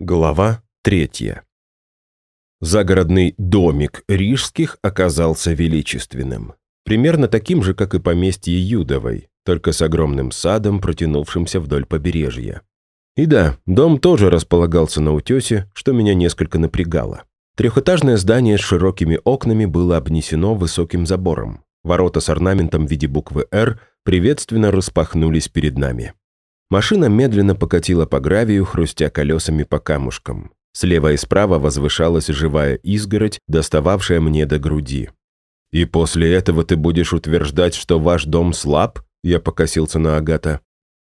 Глава третья. Загородный домик Рижских оказался величественным. Примерно таким же, как и поместье Юдовой, только с огромным садом, протянувшимся вдоль побережья. И да, дом тоже располагался на утесе, что меня несколько напрягало. Трехэтажное здание с широкими окнами было обнесено высоким забором. Ворота с орнаментом в виде буквы «Р» приветственно распахнулись перед нами. Машина медленно покатила по гравию, хрустя колесами по камушкам. Слева и справа возвышалась живая изгородь, достававшая мне до груди. «И после этого ты будешь утверждать, что ваш дом слаб?» Я покосился на Агата.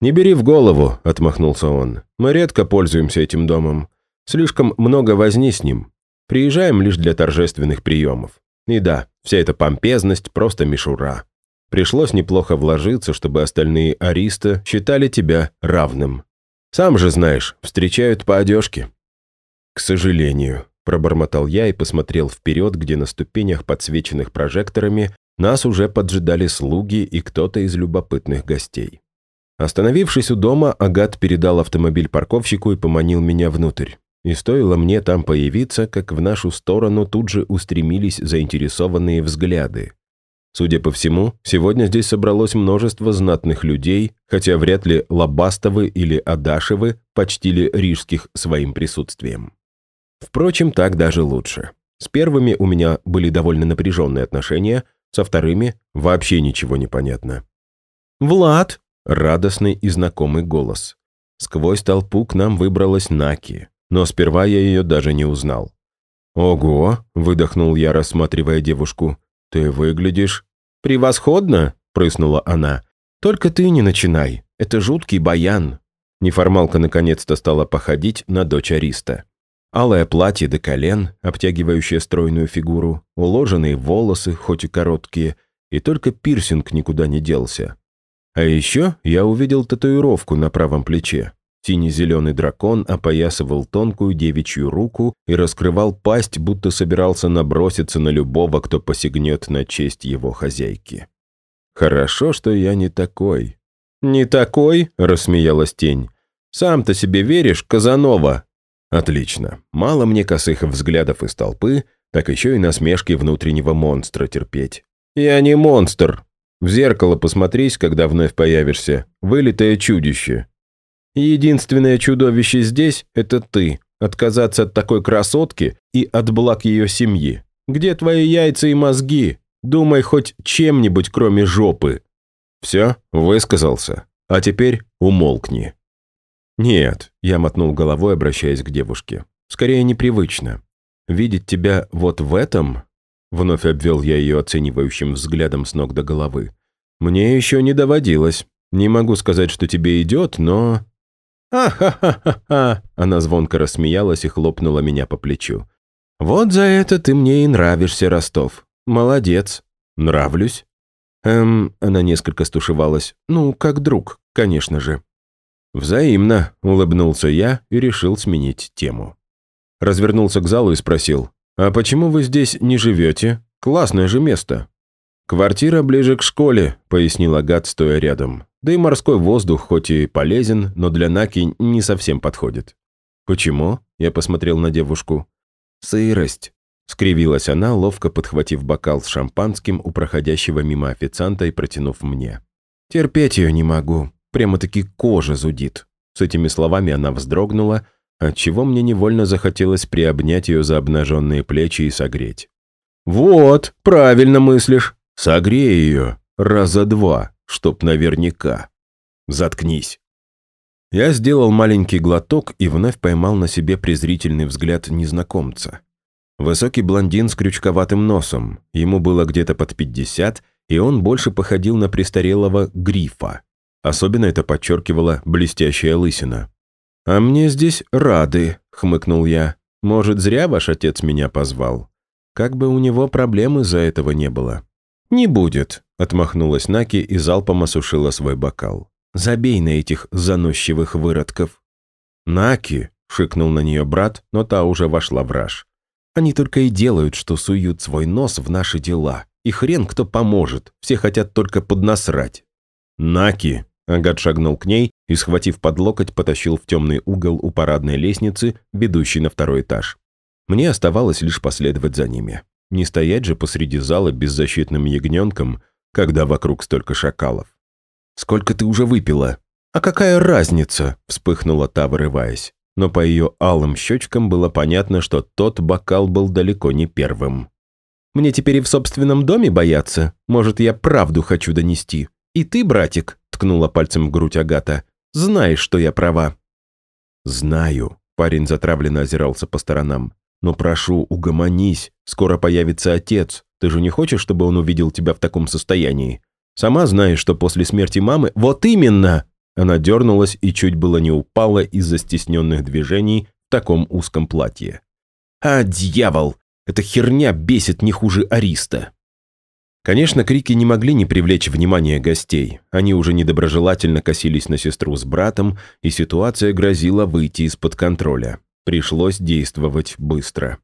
«Не бери в голову», — отмахнулся он. «Мы редко пользуемся этим домом. Слишком много возни с ним. Приезжаем лишь для торжественных приемов. И да, вся эта помпезность — просто мишура. Пришлось неплохо вложиться, чтобы остальные ариста считали тебя равным. Сам же знаешь, встречают по одежке». «К сожалению», – пробормотал я и посмотрел вперед, где на ступенях, подсвеченных прожекторами, нас уже поджидали слуги и кто-то из любопытных гостей. Остановившись у дома, Агат передал автомобиль парковщику и поманил меня внутрь. И стоило мне там появиться, как в нашу сторону тут же устремились заинтересованные взгляды. Судя по всему, сегодня здесь собралось множество знатных людей, хотя вряд ли Лобастовы или Адашевы почтили рижских своим присутствием. Впрочем, так даже лучше. С первыми у меня были довольно напряженные отношения, со вторыми вообще ничего не понятно. «Влад!» – радостный и знакомый голос. Сквозь толпу к нам выбралась Наки, но сперва я ее даже не узнал. «Ого!» – выдохнул я, рассматривая девушку. «Ты выглядишь...» «Превосходно!» – прыснула она. «Только ты не начинай. Это жуткий баян». Неформалка наконец-то стала походить на дочь Ариста. Алое платье до колен, обтягивающее стройную фигуру, уложенные волосы, хоть и короткие, и только пирсинг никуда не делся. А еще я увидел татуировку на правом плече. Синий-зеленый дракон опоясывал тонкую девичью руку и раскрывал пасть, будто собирался наброситься на любого, кто посягнет на честь его хозяйки. «Хорошо, что я не такой». «Не такой?» – рассмеялась тень. «Сам-то себе веришь, Казанова?» «Отлично. Мало мне косых взглядов из толпы, так еще и насмешки внутреннего монстра терпеть». «Я не монстр. В зеркало посмотрись, когда вновь появишься. Вылитое чудище. Единственное чудовище здесь – это ты. Отказаться от такой красотки и от благ ее семьи. Где твои яйца и мозги? Думай хоть чем-нибудь, кроме жопы. Все, высказался. А теперь умолкни. Нет, я мотнул головой, обращаясь к девушке. Скорее непривычно. Видеть тебя вот в этом? Вновь обвел я ее оценивающим взглядом с ног до головы. Мне еще не доводилось. Не могу сказать, что тебе идет, но... «Ха-ха-ха-ха!» Она звонко рассмеялась и хлопнула меня по плечу. «Вот за это ты мне и нравишься, Ростов. Молодец. Нравлюсь?» «Эм...» Она несколько стушевалась. «Ну, как друг, конечно же». «Взаимно», — улыбнулся я и решил сменить тему. Развернулся к залу и спросил. «А почему вы здесь не живете? Классное же место». «Квартира ближе к школе», — пояснила Гад, стоя рядом. Да и морской воздух хоть и полезен, но для Наки не совсем подходит. «Почему?» – я посмотрел на девушку. «Сырость», – скривилась она, ловко подхватив бокал с шампанским у проходящего мимо официанта и протянув мне. «Терпеть ее не могу, прямо-таки кожа зудит». С этими словами она вздрогнула, отчего мне невольно захотелось приобнять ее за обнаженные плечи и согреть. «Вот, правильно мыслишь. Согрей ее. Раза два чтоб наверняка. Заткнись. Я сделал маленький глоток и вновь поймал на себе презрительный взгляд незнакомца. Высокий блондин с крючковатым носом, ему было где-то под 50, и он больше походил на престарелого грифа. Особенно это подчеркивала блестящая лысина. «А мне здесь рады», — хмыкнул я. «Может, зря ваш отец меня позвал? Как бы у него проблемы из-за этого не было». «Не будет», Отмахнулась Наки и залпом осушила свой бокал. «Забей на этих заносчивых выродков!» «Наки!» – шикнул на нее брат, но та уже вошла в раж. «Они только и делают, что суют свой нос в наши дела. И хрен кто поможет, все хотят только поднасрать». «Наки!» Агат шагнул к ней и, схватив под локоть, потащил в темный угол у парадной лестницы, ведущей на второй этаж. Мне оставалось лишь последовать за ними. Не стоять же посреди зала беззащитным ягненком, когда вокруг столько шакалов. «Сколько ты уже выпила?» «А какая разница?» – вспыхнула та, вырываясь. Но по ее алым щечкам было понятно, что тот бокал был далеко не первым. «Мне теперь и в собственном доме бояться? Может, я правду хочу донести? И ты, братик?» – ткнула пальцем в грудь Агата. «Знаешь, что я права». «Знаю», – парень затравленно озирался по сторонам. «Но прошу, угомонись. Скоро появится отец. Ты же не хочешь, чтобы он увидел тебя в таком состоянии? Сама знаешь, что после смерти мамы... Вот именно!» Она дернулась и чуть было не упала из-за стесненных движений в таком узком платье. «А, дьявол! Эта херня бесит не хуже Ариста!» Конечно, крики не могли не привлечь внимание гостей. Они уже недоброжелательно косились на сестру с братом, и ситуация грозила выйти из-под контроля. Пришлось действовать быстро.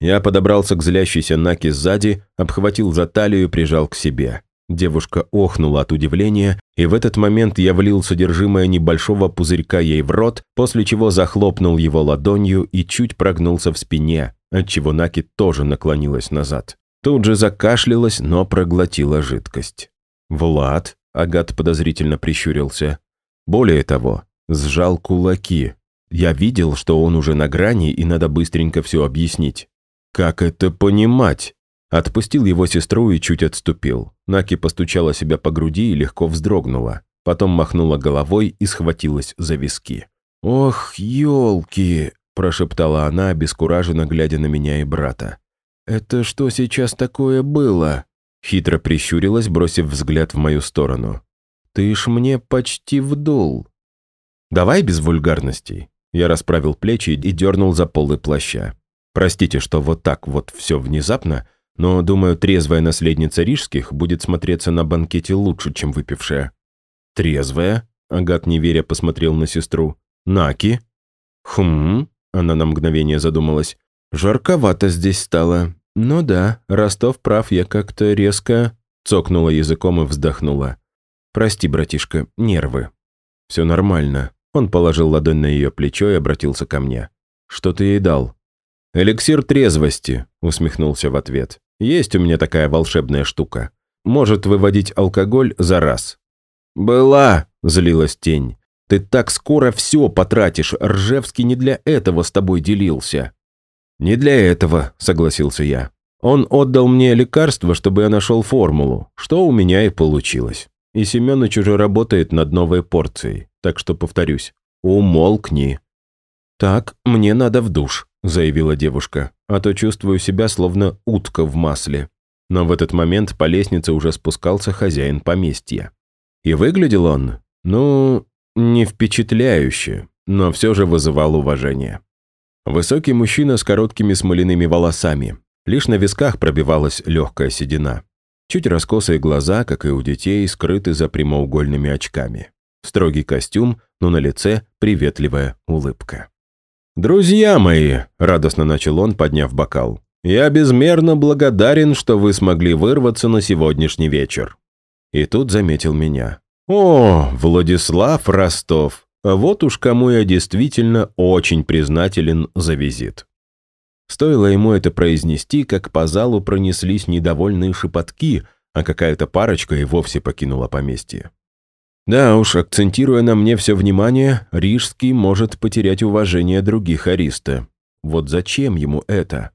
Я подобрался к злящейся Наке сзади, обхватил за талию и прижал к себе. Девушка охнула от удивления, и в этот момент я влил содержимое небольшого пузырька ей в рот, после чего захлопнул его ладонью и чуть прогнулся в спине, отчего Наки тоже наклонилась назад. Тут же закашлялась, но проглотила жидкость. «Влад?» – Агат подозрительно прищурился. Более того, сжал кулаки. Я видел, что он уже на грани, и надо быстренько все объяснить. «Как это понимать?» Отпустил его сестру и чуть отступил. Наки постучала себя по груди и легко вздрогнула. Потом махнула головой и схватилась за виски. «Ох, елки!» – прошептала она, обескураженно глядя на меня и брата. «Это что сейчас такое было?» Хитро прищурилась, бросив взгляд в мою сторону. «Ты ж мне почти вдул». «Давай без вульгарностей». Я расправил плечи и дернул за полы плаща. «Простите, что вот так вот все внезапно, но, думаю, трезвая наследница Рижских будет смотреться на банкете лучше, чем выпившая». «Трезвая?» — Агат неверя посмотрел на сестру. «Наки?» «Хм...» — она на мгновение задумалась. «Жарковато здесь стало. Ну да, Ростов прав, я как-то резко...» Цокнула языком и вздохнула. «Прости, братишка, нервы». «Все нормально». Он положил ладонь на ее плечо и обратился ко мне. «Что ты ей дал?» «Эликсир трезвости», — усмехнулся в ответ. Есть у меня такая волшебная штука. Может выводить алкоголь за раз». «Была», – злилась тень. «Ты так скоро все потратишь. Ржевский не для этого с тобой делился». «Не для этого», – согласился я. «Он отдал мне лекарство, чтобы я нашел формулу, что у меня и получилось. И Семеныч уже работает над новой порцией, так что повторюсь, умолкни». «Так, мне надо в душ», – заявила девушка а то чувствую себя словно утка в масле. Но в этот момент по лестнице уже спускался хозяин поместья. И выглядел он, ну, не впечатляюще, но все же вызывал уважение. Высокий мужчина с короткими смоляными волосами. Лишь на висках пробивалась легкая седина. Чуть раскосые глаза, как и у детей, скрыты за прямоугольными очками. Строгий костюм, но на лице приветливая улыбка. «Друзья мои», – радостно начал он, подняв бокал, – «я безмерно благодарен, что вы смогли вырваться на сегодняшний вечер». И тут заметил меня. «О, Владислав Ростов, вот уж кому я действительно очень признателен за визит». Стоило ему это произнести, как по залу пронеслись недовольные шепотки, а какая-то парочка и вовсе покинула поместье. Да уж, акцентируя на мне все внимание, Рижский может потерять уважение других ариста. Вот зачем ему это?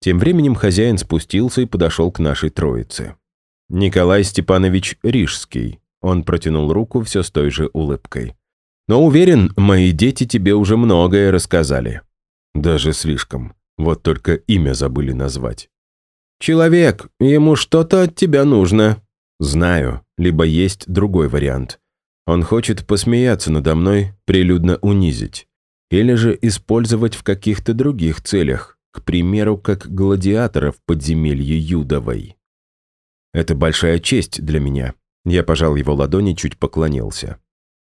Тем временем хозяин спустился и подошел к нашей троице. Николай Степанович Рижский. Он протянул руку все с той же улыбкой. Но уверен, мои дети тебе уже многое рассказали. Даже слишком. Вот только имя забыли назвать. «Человек, ему что-то от тебя нужно», Знаю, либо есть другой вариант. Он хочет посмеяться надо мной, прилюдно унизить. Или же использовать в каких-то других целях, к примеру, как гладиатора в подземелье Юдовой. Это большая честь для меня. Я пожал его ладони, чуть поклонился.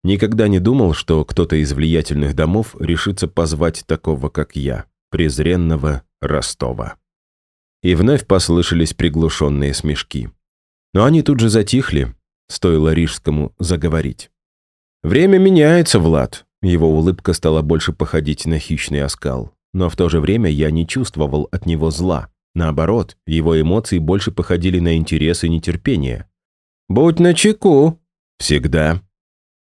Никогда не думал, что кто-то из влиятельных домов решится позвать такого, как я, презренного Ростова. И вновь послышались приглушенные смешки. Но они тут же затихли, стоило Рижскому заговорить. Время меняется, Влад. Его улыбка стала больше походить на хищный оскал. Но в то же время я не чувствовал от него зла. Наоборот, его эмоции больше походили на интерес и нетерпение. «Будь начеку!» «Всегда!»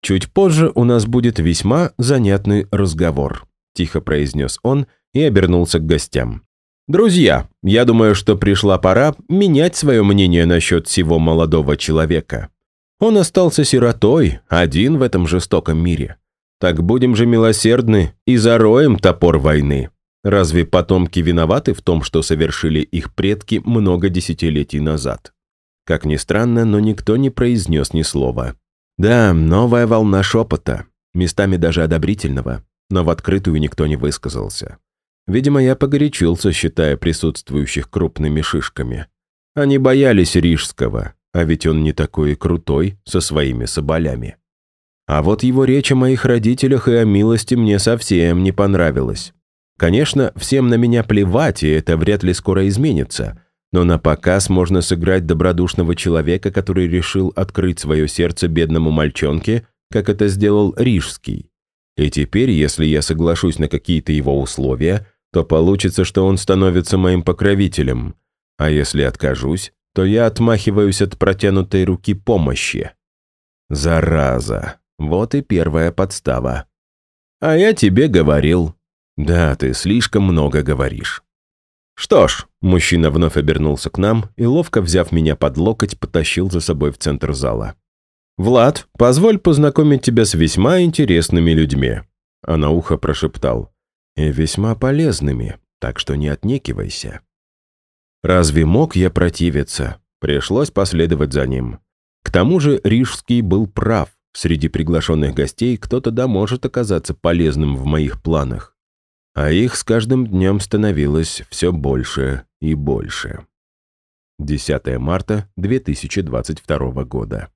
«Чуть позже у нас будет весьма занятный разговор», тихо произнес он и обернулся к гостям. «Друзья, я думаю, что пришла пора менять свое мнение насчет всего молодого человека. Он остался сиротой, один в этом жестоком мире. Так будем же милосердны и зароем топор войны. Разве потомки виноваты в том, что совершили их предки много десятилетий назад? Как ни странно, но никто не произнес ни слова. Да, новая волна шепота, местами даже одобрительного, но в открытую никто не высказался. Видимо, я погорячился, считая присутствующих крупными шишками. Они боялись Рижского, а ведь он не такой крутой со своими соболями. А вот его речь о моих родителях и о милости мне совсем не понравилась. Конечно, всем на меня плевать, и это вряд ли скоро изменится, но на показ можно сыграть добродушного человека, который решил открыть свое сердце бедному мальчонке, как это сделал Рижский. И теперь, если я соглашусь на какие-то его условия, то получится, что он становится моим покровителем, а если откажусь, то я отмахиваюсь от протянутой руки помощи. Зараза, вот и первая подстава. А я тебе говорил, «Да, ты слишком много говоришь». «Что ж», – мужчина вновь обернулся к нам и, ловко взяв меня под локоть, потащил за собой в центр зала. «Влад, позволь познакомить тебя с весьма интересными людьми», – а на ухо прошептал. «И весьма полезными, так что не отнекивайся». Разве мог я противиться? Пришлось последовать за ним. К тому же Рижский был прав. Среди приглашенных гостей кто-то да может оказаться полезным в моих планах а их с каждым днем становилось все больше и больше. 10 марта 2022 года.